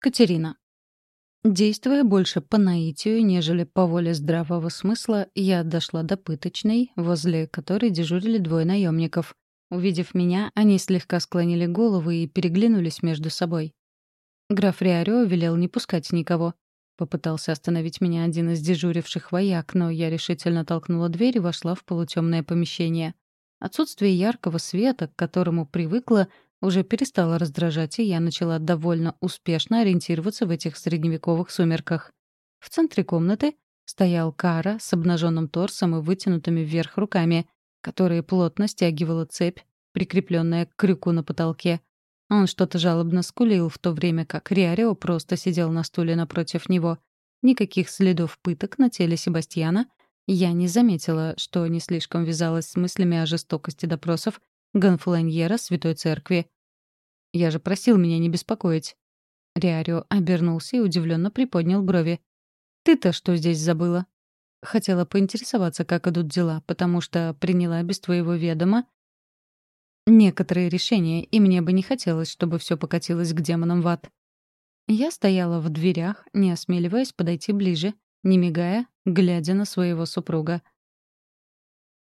Катерина. Действуя больше по наитию, нежели по воле здравого смысла, я дошла до пыточной, возле которой дежурили двое наемников. Увидев меня, они слегка склонили головы и переглянулись между собой. Граф Риарио велел не пускать никого. Попытался остановить меня один из дежуривших вояк, но я решительно толкнула дверь и вошла в полутемное помещение. Отсутствие яркого света, к которому привыкла, уже перестала раздражать, и я начала довольно успешно ориентироваться в этих средневековых сумерках. В центре комнаты стоял Кара с обнаженным торсом и вытянутыми вверх руками, которые плотно стягивала цепь, прикрепленная к крюку на потолке. Он что-то жалобно скулил, в то время как Риарио просто сидел на стуле напротив него. Никаких следов пыток на теле Себастьяна я не заметила, что не слишком вязалось с мыслями о жестокости допросов Гонфланьера Святой Церкви. «Я же просил меня не беспокоить». Риарио обернулся и удивленно приподнял брови. «Ты-то что здесь забыла?» Хотела поинтересоваться, как идут дела, потому что приняла без твоего ведома некоторые решения, и мне бы не хотелось, чтобы все покатилось к демонам в ад. Я стояла в дверях, не осмеливаясь подойти ближе, не мигая, глядя на своего супруга —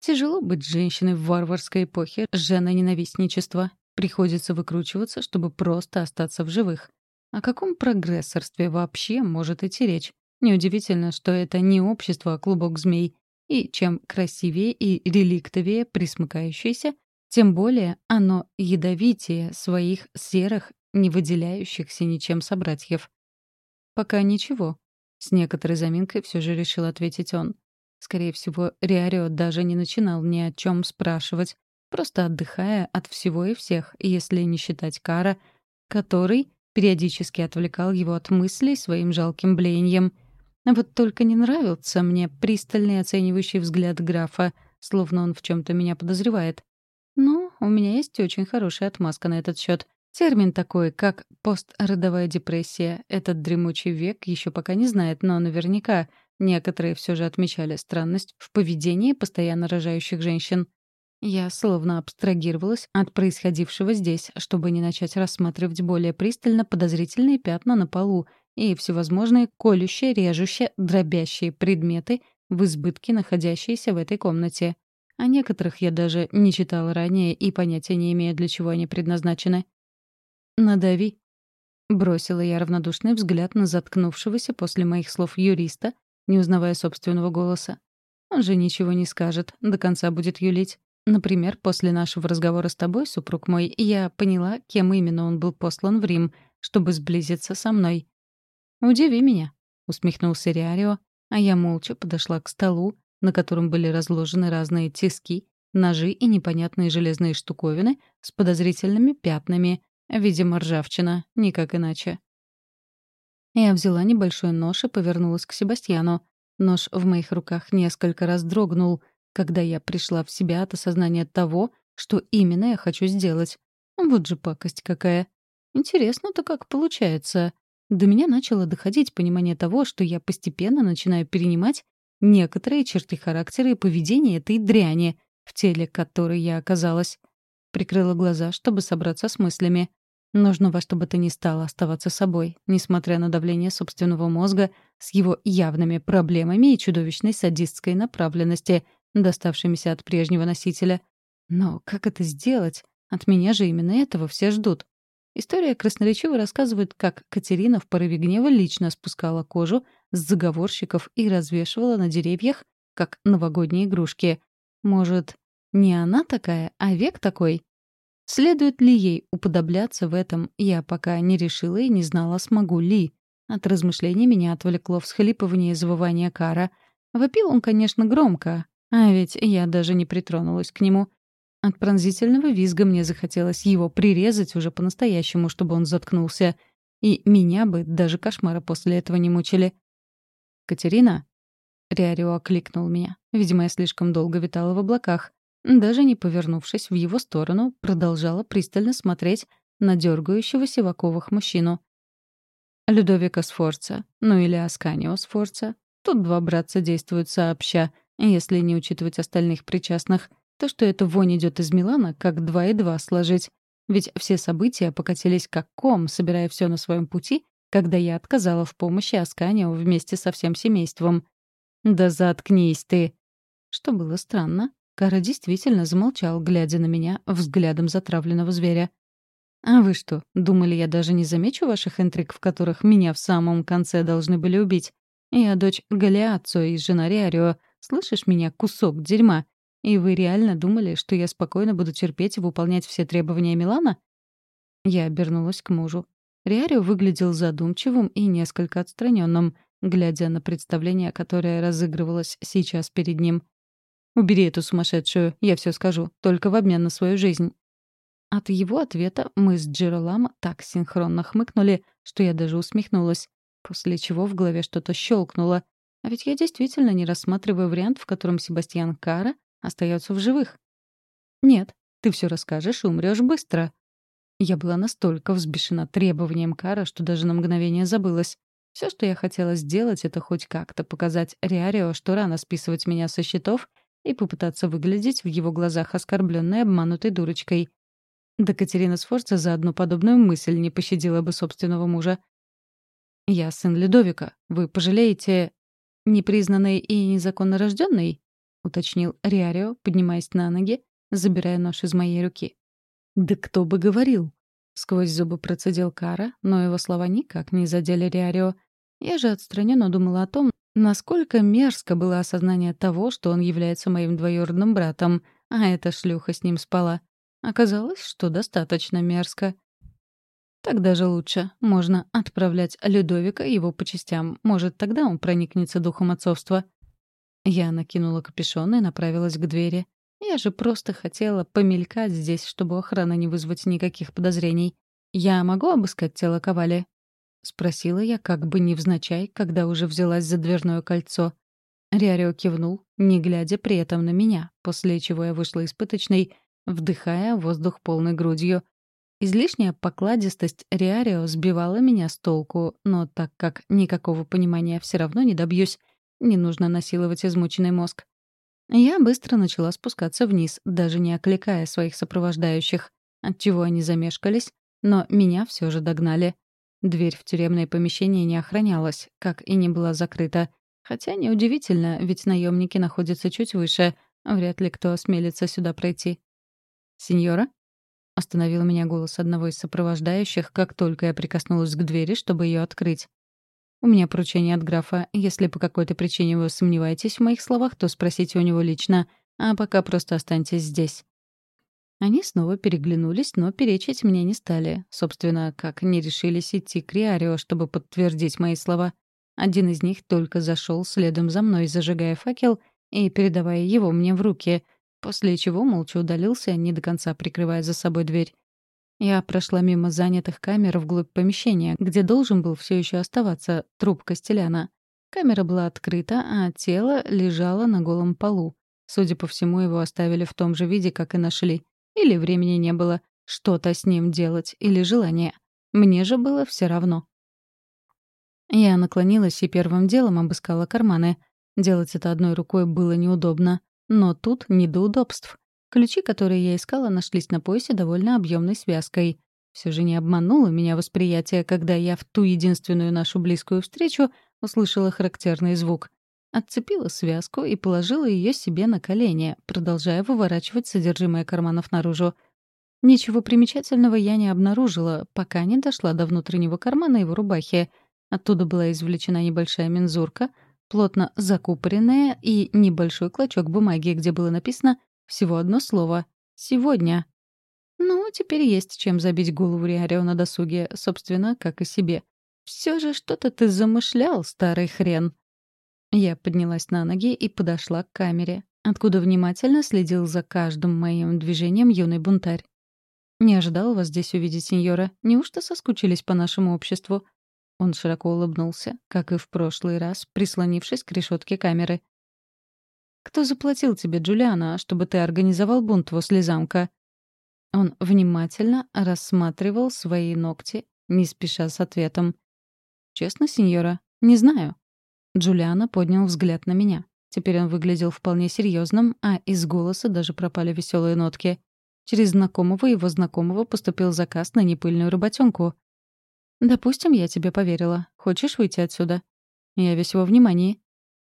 Тяжело быть женщиной в варварской эпохе, жена-ненавистничества. Приходится выкручиваться, чтобы просто остаться в живых. О каком прогрессорстве вообще может идти речь? Неудивительно, что это не общество, а клубок змей. И чем красивее и реликтовее присмыкающееся, тем более оно ядовитее своих серых, не выделяющихся ничем собратьев. «Пока ничего», — с некоторой заминкой все же решил ответить он. Скорее всего, Риарио даже не начинал ни о чем спрашивать, просто отдыхая от всего и всех, если не считать Кара, который периодически отвлекал его от мыслей своим жалким блеянием. Вот только не нравился мне пристальный оценивающий взгляд графа, словно он в чем то меня подозревает. Но у меня есть очень хорошая отмазка на этот счет. Термин такой, как постродовая депрессия, этот дремучий век еще пока не знает, но наверняка Некоторые все же отмечали странность в поведении постоянно рожающих женщин. Я словно абстрагировалась от происходившего здесь, чтобы не начать рассматривать более пристально подозрительные пятна на полу и всевозможные колющие, режущие, дробящие предметы в избытке, находящиеся в этой комнате. О некоторых я даже не читала ранее и понятия не имею, для чего они предназначены. «Надави», — бросила я равнодушный взгляд на заткнувшегося после моих слов юриста, не узнавая собственного голоса. Он же ничего не скажет, до конца будет юлить. Например, после нашего разговора с тобой, супруг мой, я поняла, кем именно он был послан в Рим, чтобы сблизиться со мной. «Удиви меня», — усмехнулся Риарио, а я молча подошла к столу, на котором были разложены разные тиски, ножи и непонятные железные штуковины с подозрительными пятнами, видимо, ржавчина, никак иначе. Я взяла небольшой нож и повернулась к Себастьяну. Нож в моих руках несколько раз дрогнул, когда я пришла в себя от осознания того, что именно я хочу сделать. Вот же пакость какая. Интересно-то как получается. До меня начало доходить понимание того, что я постепенно начинаю перенимать некоторые черты характера и поведения этой дряни, в теле которой я оказалась. Прикрыла глаза, чтобы собраться с мыслями. Нужно во что бы то ни стало оставаться собой, несмотря на давление собственного мозга с его явными проблемами и чудовищной садистской направленности, доставшимися от прежнего носителя. Но как это сделать? От меня же именно этого все ждут. История красноречиво рассказывает, как Катерина в порыве гнева лично спускала кожу с заговорщиков и развешивала на деревьях, как новогодние игрушки. Может, не она такая, а век такой? Следует ли ей уподобляться в этом, я пока не решила и не знала, смогу ли. От размышлений меня отвлекло всхлипывание и завывание Кара. Вопил он, конечно, громко, а ведь я даже не притронулась к нему. От пронзительного визга мне захотелось его прирезать уже по-настоящему, чтобы он заткнулся. И меня бы даже кошмары после этого не мучили. «Катерина?» Риарио окликнул меня. Видимо, я слишком долго витала в облаках. Даже не повернувшись в его сторону, продолжала пристально смотреть на дергающегося в оковах мужчину. Людовика Сфорца, ну или Асканио Сфорца. Тут два братца действуют сообща, если не учитывать остальных причастных. То, что эта вонь идет из Милана, как два и два сложить. Ведь все события покатились как ком, собирая все на своем пути когда я отказала в помощи Асканио вместе со всем семейством. «Да заткнись ты!» Что было странно, Кара действительно замолчал, глядя на меня взглядом затравленного зверя. «А вы что, думали, я даже не замечу ваших интриг, в которых меня в самом конце должны были убить? Я дочь Галиаццо и жена Риарио. Слышишь меня, кусок дерьма? И вы реально думали, что я спокойно буду терпеть и выполнять все требования Милана?» Я обернулась к мужу. Риарио выглядел задумчивым и несколько отстраненным, глядя на представление, которое разыгрывалось сейчас перед ним. «Убери эту сумасшедшую, я все скажу, только в обмен на свою жизнь». От его ответа мы с Джералам так синхронно хмыкнули, что я даже усмехнулась, после чего в голове что-то щелкнуло. А ведь я действительно не рассматриваю вариант, в котором Себастьян Кара остается в живых. «Нет, ты все расскажешь и умрешь быстро», я была настолько взбешена требованием Кара, что даже на мгновение забылась. Все, что я хотела сделать, это хоть как-то показать Риарио, что рано списывать меня со счетов и попытаться выглядеть в его глазах оскорбленной обманутой дурочкой. Да Катерина Сфорца за одну подобную мысль не пощадила бы собственного мужа. «Я сын Ледовика. Вы пожалеете...» «Непризнанный и незаконно рожденный?» — уточнил Риарио, поднимаясь на ноги, забирая нож из моей руки. «Да кто бы говорил!» Сквозь зубы процедил Кара, но его слова никак не задели Риарио. Я же отстраненно думала о том, насколько мерзко было осознание того, что он является моим двоюродным братом, а эта шлюха с ним спала. Оказалось, что достаточно мерзко. Так даже лучше. Можно отправлять Людовика его по частям. Может, тогда он проникнется духом отцовства. Я накинула капюшон и направилась к двери. Я же просто хотела помелькать здесь, чтобы охрана не вызвать никаких подозрений. «Я могу обыскать тело Ковали?» — спросила я как бы невзначай, когда уже взялась за дверное кольцо. Риарио кивнул, не глядя при этом на меня, после чего я вышла из пыточной, вдыхая воздух полной грудью. Излишняя покладистость Риарио сбивала меня с толку, но так как никакого понимания все равно не добьюсь, не нужно насиловать измученный мозг. Я быстро начала спускаться вниз, даже не окликая своих сопровождающих, отчего они замешкались, но меня все же догнали. Дверь в тюремное помещение не охранялась, как и не была закрыта. Хотя неудивительно, ведь наемники находятся чуть выше, вряд ли кто осмелится сюда пройти. «Сеньора?» — остановил меня голос одного из сопровождающих, как только я прикоснулась к двери, чтобы ее открыть. У меня поручение от графа. Если по какой-то причине вы сомневаетесь в моих словах, то спросите у него лично. А пока просто останьтесь здесь». Они снова переглянулись, но перечить мне не стали. Собственно, как не решились идти к Риарио, чтобы подтвердить мои слова. Один из них только зашел следом за мной, зажигая факел и передавая его мне в руки, после чего молча удалился, не до конца прикрывая за собой дверь. Я прошла мимо занятых камер вглубь помещения, где должен был все еще оставаться труп Костеляна. Камера была открыта, а тело лежало на голом полу. Судя по всему, его оставили в том же виде, как и нашли. Или времени не было что-то с ним делать, или желания. Мне же было все равно. Я наклонилась и первым делом обыскала карманы. Делать это одной рукой было неудобно. Но тут не до удобств. Ключи, которые я искала, нашлись на поясе довольно объемной связкой. Все же не обмануло меня восприятие, когда я в ту единственную нашу близкую встречу услышала характерный звук. Отцепила связку и положила ее себе на колени, продолжая выворачивать содержимое карманов наружу. Ничего примечательного я не обнаружила, пока не дошла до внутреннего кармана его рубахи. Оттуда была извлечена небольшая мензурка, плотно закупоренная и небольшой клочок бумаги, где было написано всего одно слово. «Сегодня». Ну, теперь есть чем забить голову Риарио на досуге, собственно, как и себе. Все же что-то ты замышлял, старый хрен. Я поднялась на ноги и подошла к камере, откуда внимательно следил за каждым моим движением юный бунтарь. «Не ожидал вас здесь увидеть, сеньора. Неужто соскучились по нашему обществу?» Он широко улыбнулся, как и в прошлый раз, прислонившись к решетке камеры. Кто заплатил тебе, Джулиана, чтобы ты организовал бунт возле замка?» Он внимательно рассматривал свои ногти, не спеша с ответом. «Честно, сеньора, не знаю». Джулиана поднял взгляд на меня. Теперь он выглядел вполне серьезным, а из голоса даже пропали веселые нотки. Через знакомого его знакомого поступил заказ на непыльную работенку. «Допустим, я тебе поверила. Хочешь выйти отсюда?» «Я весь во внимании».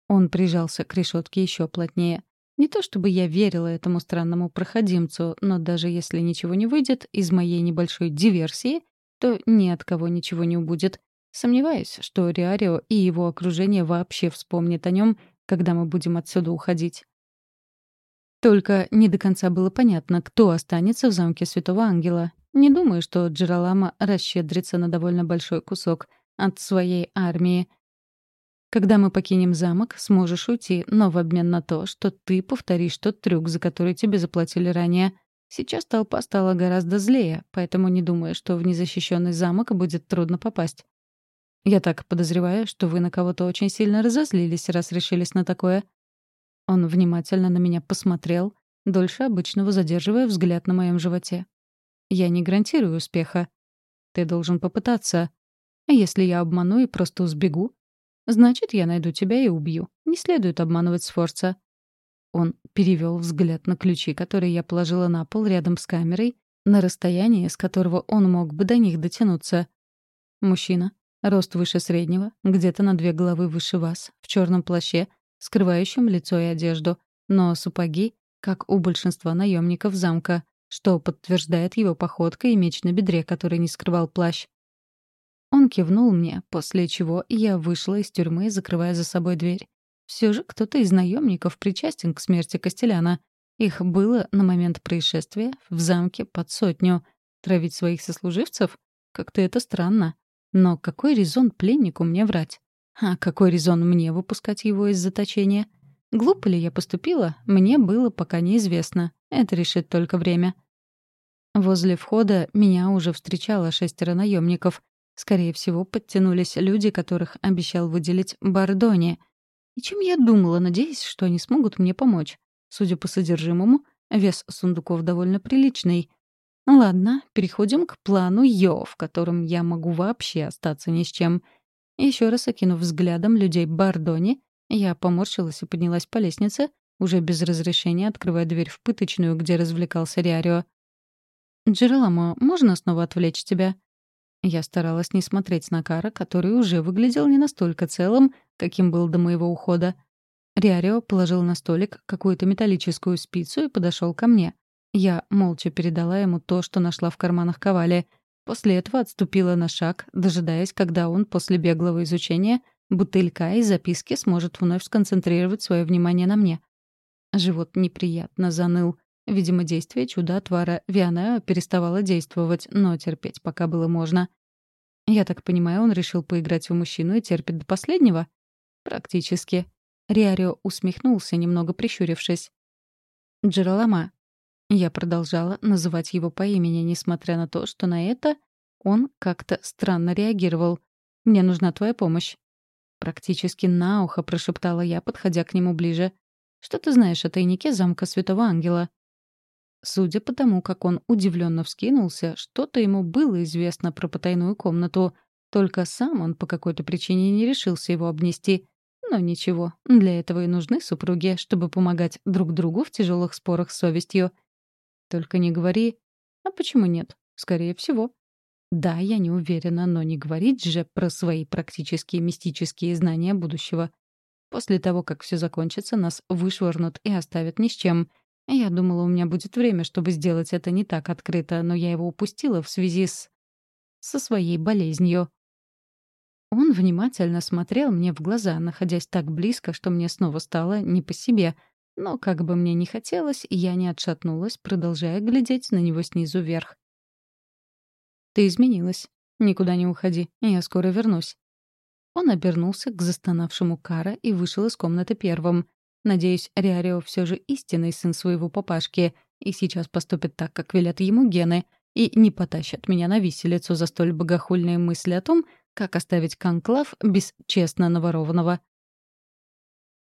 Он прижался к решетке еще плотнее. Не то чтобы я верила этому странному проходимцу, но даже если ничего не выйдет из моей небольшой диверсии, то ни от кого ничего не убудет. Сомневаюсь, что Риарио и его окружение вообще вспомнят о нем, когда мы будем отсюда уходить. Только не до конца было понятно, кто останется в замке Святого Ангела. Не думаю, что Джералама расщедрится на довольно большой кусок от своей армии. Когда мы покинем замок, сможешь уйти, но в обмен на то, что ты повторишь тот трюк, за который тебе заплатили ранее. Сейчас толпа стала гораздо злее, поэтому не думаю, что в незащищенный замок будет трудно попасть. Я так подозреваю, что вы на кого-то очень сильно разозлились, раз решились на такое. Он внимательно на меня посмотрел, дольше обычного задерживая взгляд на моем животе. Я не гарантирую успеха. Ты должен попытаться. А если я обману и просто сбегу? Значит, я найду тебя и убью. Не следует обманывать Сфорца. Он перевел взгляд на ключи, которые я положила на пол рядом с камерой, на расстояние, с которого он мог бы до них дотянуться. Мужчина, Рост выше среднего, где-то на две головы выше вас, в черном плаще, скрывающем лицо и одежду, но сапоги, как у большинства наемников замка, что подтверждает его походка и меч на бедре, который не скрывал плащ. Он кивнул мне, после чего я вышла из тюрьмы, закрывая за собой дверь. Все же кто-то из наемников причастен к смерти Костеляна. Их было на момент происшествия в замке под сотню. Травить своих сослуживцев? Как-то это странно. Но какой резон пленнику мне врать? А какой резон мне выпускать его из заточения? Глупо ли я поступила, мне было пока неизвестно. Это решит только время. Возле входа меня уже встречало шестеро наемников. Скорее всего, подтянулись люди, которых обещал выделить Бардони. И чем я думала, надеясь, что они смогут мне помочь? Судя по содержимому, вес сундуков довольно приличный. Ну ладно, переходим к плану Йо, в котором я могу вообще остаться ни с чем. Еще раз окинув взглядом людей Бардони, я поморщилась и поднялась по лестнице, уже без разрешения открывая дверь в пыточную, где развлекался Риарио. «Джераламо, можно снова отвлечь тебя?» Я старалась не смотреть на Кара, который уже выглядел не настолько целым, каким был до моего ухода. Риарио положил на столик какую-то металлическую спицу и подошел ко мне. Я молча передала ему то, что нашла в карманах Ковали. После этого отступила на шаг, дожидаясь, когда он после беглого изучения бутылька и записки сможет вновь сконцентрировать свое внимание на мне. Живот неприятно заныл. Видимо, действие чуда-отвара Вианео переставало действовать, но терпеть пока было можно. Я так понимаю, он решил поиграть в мужчину и терпит до последнего? Практически. Риарио усмехнулся, немного прищурившись. «Джералама, я продолжала называть его по имени, несмотря на то, что на это он как-то странно реагировал. «Мне нужна твоя помощь». Практически на ухо прошептала я, подходя к нему ближе. «Что ты знаешь о тайнике замка Святого Ангела?» Судя по тому, как он удивленно вскинулся, что-то ему было известно про потайную комнату, только сам он по какой-то причине не решился его обнести. Но ничего, для этого и нужны супруги, чтобы помогать друг другу в тяжелых спорах с совестью — только не говори... А почему нет? Скорее всего. Да, я не уверена, но не говорить же про свои практические мистические знания будущего. После того, как все закончится, нас вышвырнут и оставят ни с чем. Я думала, у меня будет время, чтобы сделать это не так открыто, но я его упустила в связи с... со своей болезнью. Он внимательно смотрел мне в глаза, находясь так близко, что мне снова стало не по себе — но как бы мне ни хотелось, я не отшатнулась, продолжая глядеть на него снизу вверх. «Ты изменилась. Никуда не уходи. Я скоро вернусь». Он обернулся к застонавшему Кара и вышел из комнаты первым. Надеюсь, Риарио все же истинный сын своего папашки и сейчас поступит так, как велят ему гены, и не потащат меня на виселицу за столь богохульные мысли о том, как оставить конклав без честно наворованного.